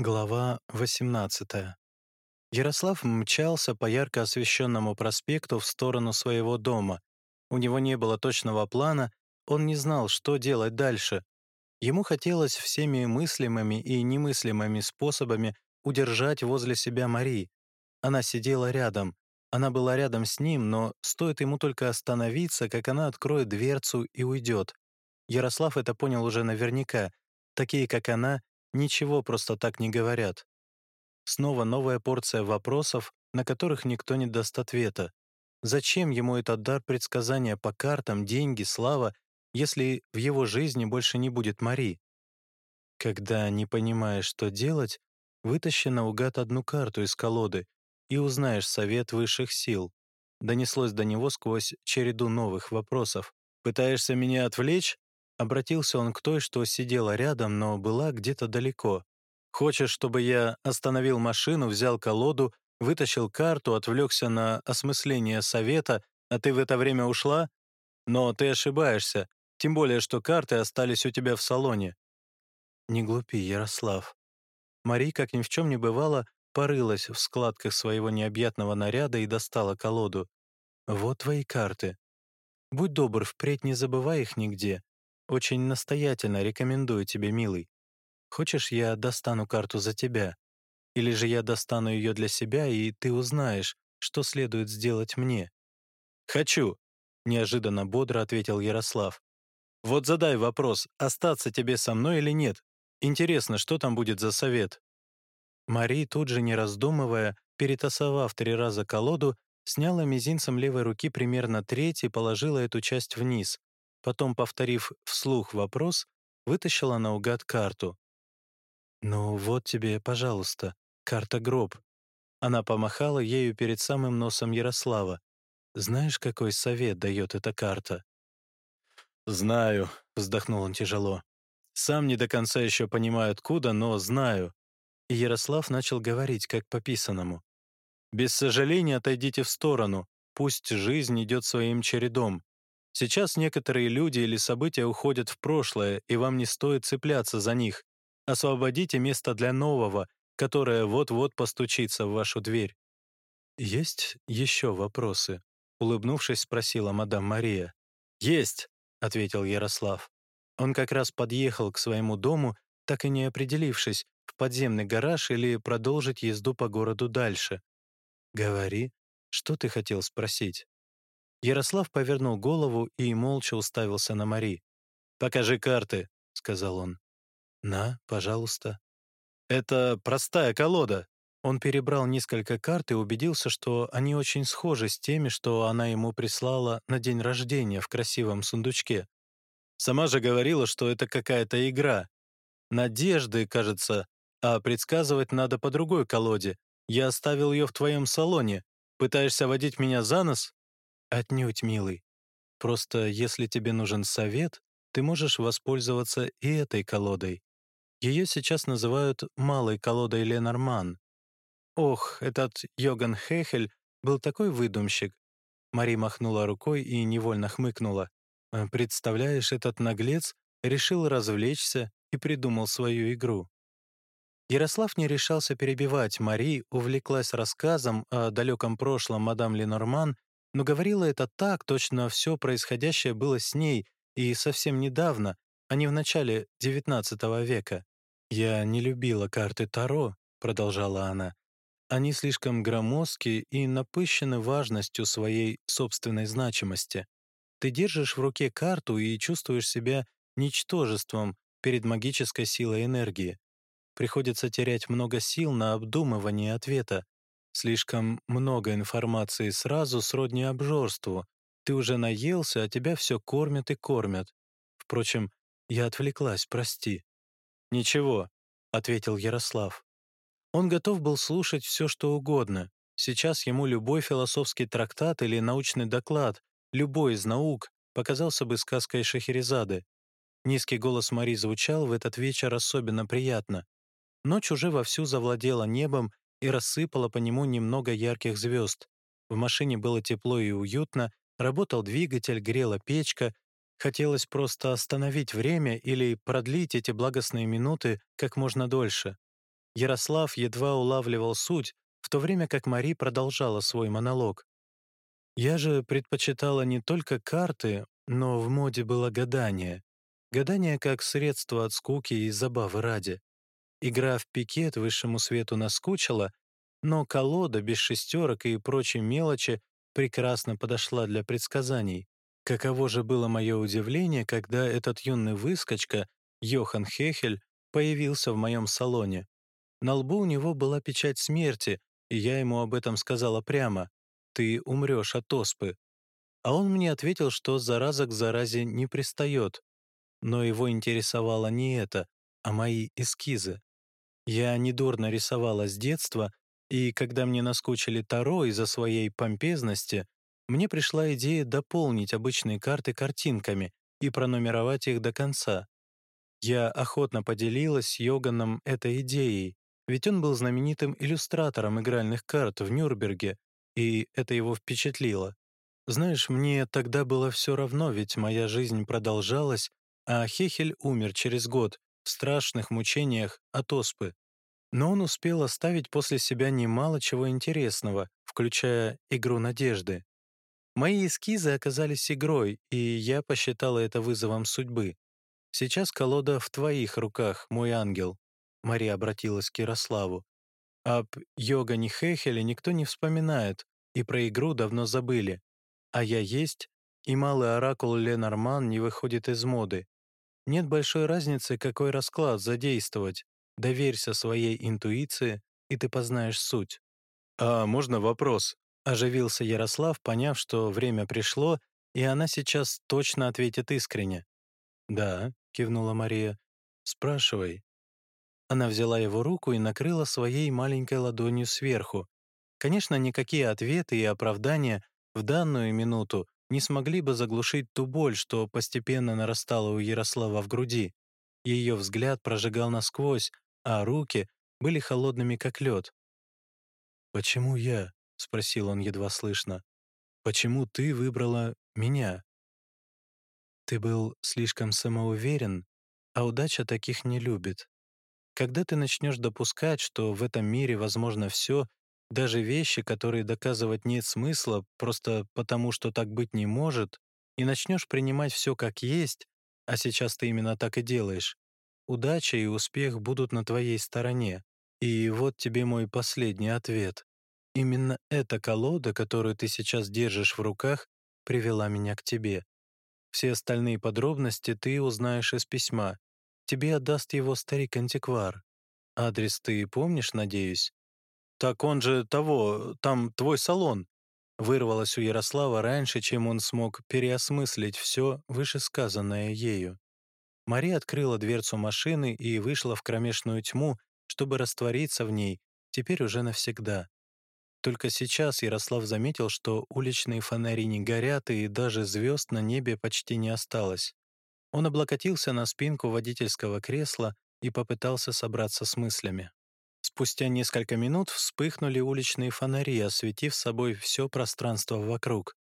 Глава 18. Ярослав мчался по ярко освещенному проспекту в сторону своего дома. У него не было точного плана, он не знал, что делать дальше. Ему хотелось всеми мыслимыми и немыслимыми способами удержать возле себя Мари. Она сидела рядом. Она была рядом с ним, но стоит ему только остановиться, как она откроет дверцу и уйдет. Ярослав это понял уже наверняка. Такие, как она, ничего просто так не говорят. Снова новая порция вопросов, на которых никто не даст ответа. Зачем ему этот дар предсказания по картам, деньги, слава, если в его жизни больше не будет Мари? Когда не понимаешь, что делать, вытащи наугад одну карту из колоды и узнаешь совет высших сил. Донеслось до него сквозь череду новых вопросов. «Пытаешься меня отвлечь?» Обратился он к той, что сидела рядом, но была где-то далеко. «Хочешь, чтобы я остановил машину, взял колоду, вытащил карту, отвлекся на осмысление совета, а ты в это время ушла? Но ты ошибаешься, тем более, что карты остались у тебя в салоне». «Не глупи, Ярослав». Мари, как ни в чем не бывало, порылась в складках своего необъятного наряда и достала колоду. «Вот твои карты. Будь добр, впредь не забывай их нигде. Очень настоятельно рекомендую тебе, милый. Хочешь, я достану карту за тебя? Или же я достану ее для себя, и ты узнаешь, что следует сделать мне?» «Хочу», — неожиданно бодро ответил Ярослав. «Вот задай вопрос, остаться тебе со мной или нет? Интересно, что там будет за совет?» Мари, тут же не раздумывая, перетасовав три раза колоду, сняла мизинцем левой руки примерно треть и положила эту часть вниз, Потом, повторив вслух вопрос, вытащила наугад карту. «Ну вот тебе, пожалуйста, карта-гроб». Она помахала ею перед самым носом Ярослава. «Знаешь, какой совет дает эта карта?» «Знаю», — вздохнул он тяжело. «Сам не до конца еще понимаю, откуда, но знаю». И Ярослав начал говорить, как по писанному. «Без сожаления отойдите в сторону, пусть жизнь идет своим чередом. Сейчас некоторые люди или события уходят в прошлое, и вам не стоит цепляться за них. Освободите место для нового, которое вот-вот постучится в вашу дверь. «Есть еще вопросы?» — улыбнувшись, спросила мадам Мария. «Есть», — ответил Ярослав. Он как раз подъехал к своему дому, так и не определившись, в подземный гараж или продолжить езду по городу дальше. «Говори, что ты хотел спросить?» Ярослав повернул голову и молча уставился на Мари. «Покажи карты», — сказал он. «На, пожалуйста». «Это простая колода». Он перебрал несколько карт и убедился, что они очень схожи с теми, что она ему прислала на день рождения в красивом сундучке. Сама же говорила, что это какая-то игра. Надежды, кажется, а предсказывать надо по другой колоде. Я оставил ее в твоем салоне. Пытаешься водить меня за нос? Отнюдь, милый. Просто если тебе нужен совет, ты можешь воспользоваться и этой колодой. Ее сейчас называют «малой колодой Ленорман». Ох, этот Йоган Хехель был такой выдумщик. Мари махнула рукой и невольно хмыкнула. «Э, «Представляешь, этот наглец решил развлечься и придумал свою игру». Ярослав не решался перебивать Мари, увлеклась рассказом о далеком прошлом мадам Ленорман но говорила это так, точно все происходящее было с ней и совсем недавно, а не в начале XIX века. «Я не любила карты Таро», — продолжала она. «Они слишком громоздки и напыщены важностью своей собственной значимости. Ты держишь в руке карту и чувствуешь себя ничтожеством перед магической силой энергии. Приходится терять много сил на обдумывание ответа, Слишком много информации сразу сродни обжорству. Ты уже наелся, а тебя все кормят и кормят. Впрочем, я отвлеклась, прости». «Ничего», — ответил Ярослав. Он готов был слушать все, что угодно. Сейчас ему любой философский трактат или научный доклад, любой из наук, показался бы сказкой Шахерезады. Низкий голос Мари звучал в этот вечер особенно приятно. Ночь уже вовсю завладела небом, и рассыпала по нему немного ярких звезд. В машине было тепло и уютно, работал двигатель, грела печка. Хотелось просто остановить время или продлить эти благостные минуты как можно дольше. Ярослав едва улавливал суть, в то время как Мари продолжала свой монолог. «Я же предпочитала не только карты, но в моде было гадание. Гадание как средство от скуки и забавы ради. Игра в пикет высшему свету наскучила, но колода без шестерок и прочей мелочи прекрасно подошла для предсказаний. Каково же было мое удивление, когда этот юный выскочка, Йохан Хехель, появился в моем салоне. На лбу у него была печать смерти, и я ему об этом сказала прямо. «Ты умрешь от оспы». А он мне ответил, что зараза к заразе не пристает. Но его интересовало не это, а мои эскизы. Я недурно рисовала с детства, и когда мне наскучили Таро из-за своей помпезности, мне пришла идея дополнить обычные карты картинками и пронумеровать их до конца. Я охотно поделилась с Йоганом этой идеей, ведь он был знаменитым иллюстратором игральных карт в Нюрнберге, и это его впечатлило. Знаешь, мне тогда было все равно, ведь моя жизнь продолжалась, а Хехель умер через год в страшных мучениях от оспы. Но он успел оставить после себя немало чего интересного, включая игру надежды. Мои эскизы оказались игрой, и я посчитала это вызовом судьбы. Сейчас колода в твоих руках, мой ангел. Мария обратилась к Ярославу. Об Йогане Хехеле никто не вспоминает, и про игру давно забыли. А я есть, и малый оракул Ленорман не выходит из моды. Нет большой разницы, какой расклад задействовать. Доверься своей интуиции, и ты познаешь суть. «А можно вопрос?» — оживился Ярослав, поняв, что время пришло, и она сейчас точно ответит искренне. «Да», — кивнула Мария, — «спрашивай». Она взяла его руку и накрыла своей маленькой ладонью сверху. Конечно, никакие ответы и оправдания в данную минуту не смогли бы заглушить ту боль, что постепенно нарастала у Ярослава в груди. Ее взгляд прожигал насквозь, а руки были холодными, как лед. «Почему я?» — спросил он едва слышно. «Почему ты выбрала меня?» «Ты был слишком самоуверен, а удача таких не любит. Когда ты начнешь допускать, что в этом мире возможно все, даже вещи, которые доказывать нет смысла, просто потому что так быть не может, и начнешь принимать все как есть, а сейчас ты именно так и делаешь, удача и успех будут на твоей стороне. И вот тебе мой последний ответ. Именно эта колода, которую ты сейчас держишь в руках, привела меня к тебе. Все остальные подробности ты узнаешь из письма. Тебе отдаст его старик-антиквар. Адрес ты помнишь, надеюсь? «Так он же того, там твой салон», вырвалось у Ярослава раньше, чем он смог переосмыслить все вышесказанное ею. Мария открыла дверцу машины и вышла в кромешную тьму, чтобы раствориться в ней, теперь уже навсегда. Только сейчас Ярослав заметил, что уличные фонари не горят и даже звезд на небе почти не осталось. Он облокотился на спинку водительского кресла и попытался собраться с мыслями. Спустя несколько минут вспыхнули уличные фонари, осветив собой все пространство вокруг.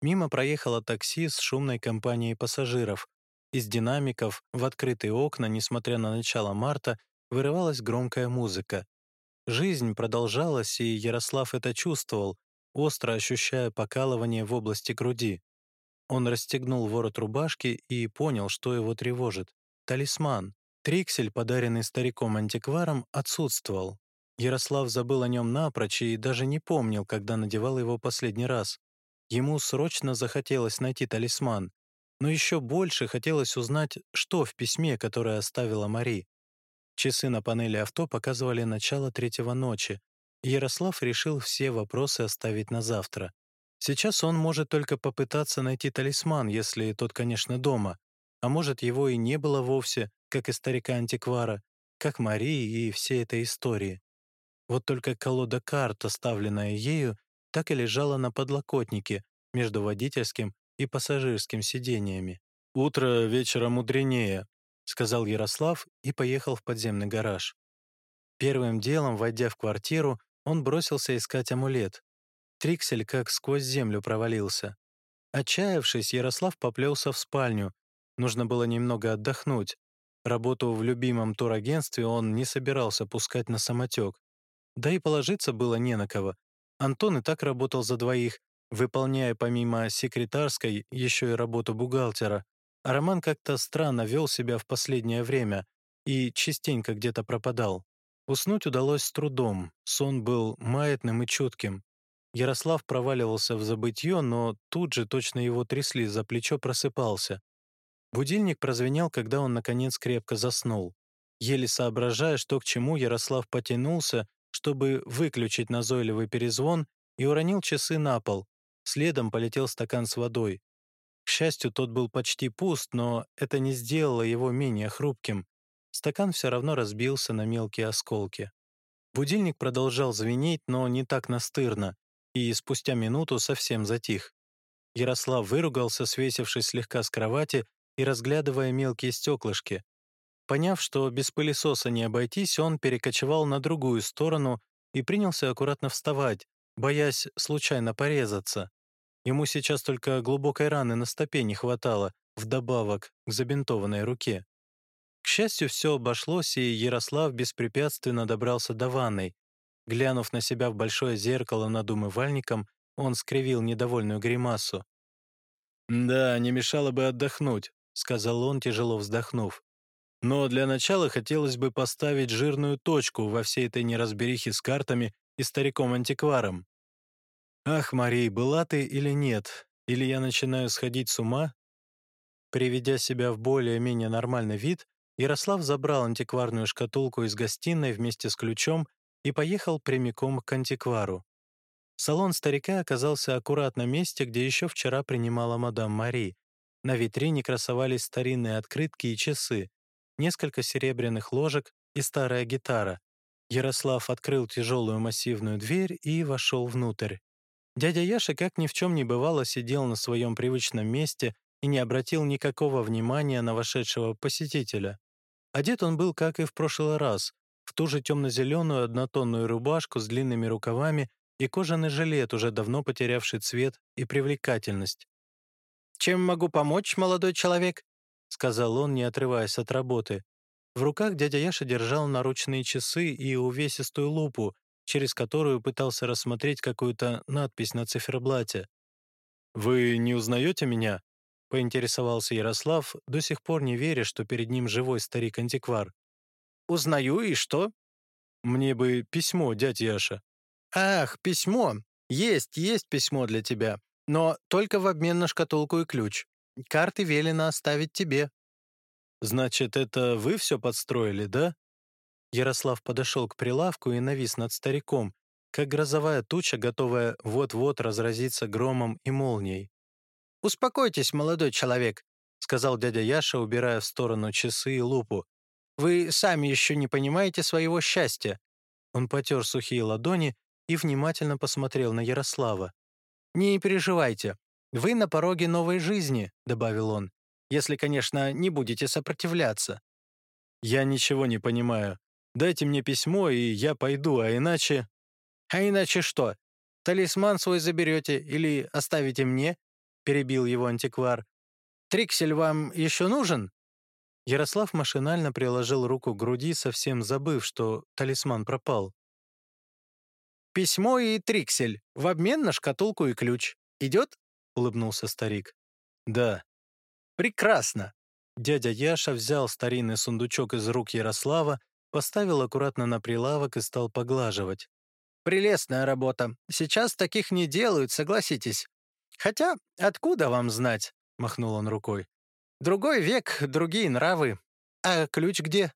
Мимо проехало такси с шумной компанией пассажиров, из динамиков в открытые окна, несмотря на начало марта, вырывалась громкая музыка. Жизнь продолжалась, и Ярослав это чувствовал, остро ощущая покалывание в области груди. Он расстегнул ворот рубашки и понял, что его тревожит. Талисман. Триксель, подаренный стариком-антикваром, отсутствовал. Ярослав забыл о нем напрочь и даже не помнил, когда надевал его последний раз. Ему срочно захотелось найти талисман, но еще больше хотелось узнать, что в письме, которое оставила Мари. Часы на панели авто показывали начало третьего ночи, Ярослав решил все вопросы оставить на завтра. Сейчас он может только попытаться найти талисман, если тот, конечно, дома, а может, его и не было вовсе, как и старика-антиквара, как Марии и всей этой истории. Вот только колода карт, оставленная ею, так и лежала на подлокотнике между водительским и пассажирским сидениями. «Утро вечера мудренее», — сказал Ярослав и поехал в подземный гараж. Первым делом, войдя в квартиру, он бросился искать амулет. Триксель как сквозь землю провалился. Отчаявшись, Ярослав поплелся в спальню. Нужно было немного отдохнуть. Работу в любимом турагентстве он не собирался пускать на самотек. Да и положиться было не на кого. Антон и так работал за двоих, выполняя помимо секретарской еще и работу бухгалтера. А Роман как-то странно вел себя в последнее время и частенько где-то пропадал. Уснуть удалось с трудом, сон был маятным и чутким. Ярослав проваливался в забытье, но тут же точно его трясли за плечо, просыпался. Будильник прозвенел, когда он, наконец, крепко заснул. Еле соображая, что к чему, Ярослав потянулся, чтобы выключить назойливый перезвон, и уронил часы на пол. Следом полетел стакан с водой. К счастью, тот был почти пуст, но это не сделало его менее хрупким. Стакан все равно разбился на мелкие осколки. Будильник продолжал звенеть, но не так настырно, и спустя минуту совсем затих. Ярослав выругался, свесившись слегка с кровати и разглядывая мелкие стеклышки. Поняв, что без пылесоса не обойтись, он перекочевал на другую сторону и принялся аккуратно вставать, боясь случайно порезаться. Ему сейчас только глубокой раны на стопе не хватало, вдобавок к забинтованной руке. К счастью, все обошлось, и Ярослав беспрепятственно добрался до ванной. Глянув на себя в большое зеркало над умывальником, он скривил недовольную гримасу. «Да, не мешало бы отдохнуть», — сказал он, тяжело вздохнув. «Но для начала хотелось бы поставить жирную точку во всей этой неразберихе с картами и стариком-антикваром. Ах, Марий, была ты или нет? Или я начинаю сходить с ума?» Приведя себя в более-менее нормальный вид, Ярослав забрал антикварную шкатулку из гостиной вместе с ключом и поехал прямиком к антиквару. Салон старика оказался аккуратно месте, где еще вчера принимала мадам Мари. На витрине красовались старинные открытки и часы, несколько серебряных ложек и старая гитара. Ярослав открыл тяжелую массивную дверь и вошел внутрь. Дядя Яша, как ни в чем не бывало, сидел на своем привычном месте и не обратил никакого внимания на вошедшего посетителя. Одет он был, как и в прошлый раз, в ту же темно-зеленую однотонную рубашку с длинными рукавами и кожаный жилет, уже давно потерявший цвет и привлекательность. «Чем могу помочь, молодой человек?» — сказал он, не отрываясь от работы. В руках дядя Яша держал наручные часы и увесистую лупу, через которую пытался рассмотреть какую-то надпись на циферблате. «Вы не узнаете меня?» поинтересовался Ярослав, до сих пор не веря, что перед ним живой старик-антиквар. «Узнаю, и что?» «Мне бы письмо, дядя Яша». «Ах, письмо! Есть, есть письмо для тебя, но только в обмен на шкатулку и ключ. Карты велено оставить тебе». «Значит, это вы все подстроили, да?» Ярослав подошел к прилавку и навис над стариком, как грозовая туча, готовая вот-вот разразиться громом и молнией. «Успокойтесь, молодой человек», — сказал дядя Яша, убирая в сторону часы и лупу. «Вы сами еще не понимаете своего счастья». Он потер сухие ладони и внимательно посмотрел на Ярослава. «Не переживайте, вы на пороге новой жизни», — добавил он, «если, конечно, не будете сопротивляться». «Я ничего не понимаю. Дайте мне письмо, и я пойду, а иначе...» «А иначе что? Талисман свой заберете или оставите мне?» — перебил его антиквар. «Триксель вам еще нужен?» Ярослав машинально приложил руку к груди, совсем забыв, что талисман пропал. «Письмо и триксель. В обмен на шкатулку и ключ. Идет?» — улыбнулся старик. «Да». «Прекрасно!» Дядя Яша взял старинный сундучок из рук Ярослава, поставил аккуратно на прилавок и стал поглаживать. «Прелестная работа. Сейчас таких не делают, согласитесь. «Хотя, откуда вам знать?» — махнул он рукой. «Другой век, другие нравы. А ключ где?»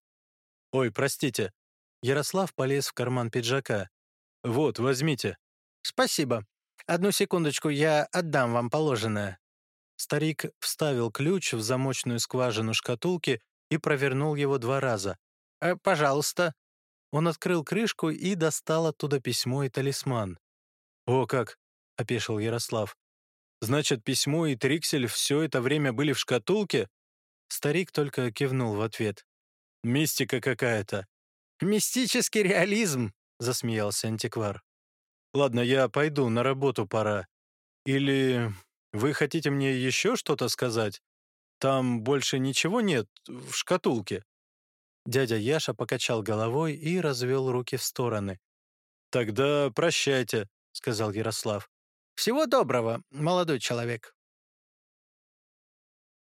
«Ой, простите». Ярослав полез в карман пиджака. «Вот, возьмите». «Спасибо. Одну секундочку, я отдам вам положенное». Старик вставил ключ в замочную скважину шкатулки и провернул его два раза. «Э, «Пожалуйста». Он открыл крышку и достал оттуда письмо и талисман. «О как!» — опешил Ярослав. Значит, письмо и Триксель все это время были в шкатулке? Старик только кивнул в ответ. Мистика какая-то. Мистический реализм, засмеялся антиквар. Ладно, я пойду, на работу пора. Или вы хотите мне еще что-то сказать? Там больше ничего нет в шкатулке? Дядя Яша покачал головой и развел руки в стороны. «Тогда прощайте», — сказал Ярослав. «Всего доброго, молодой человек».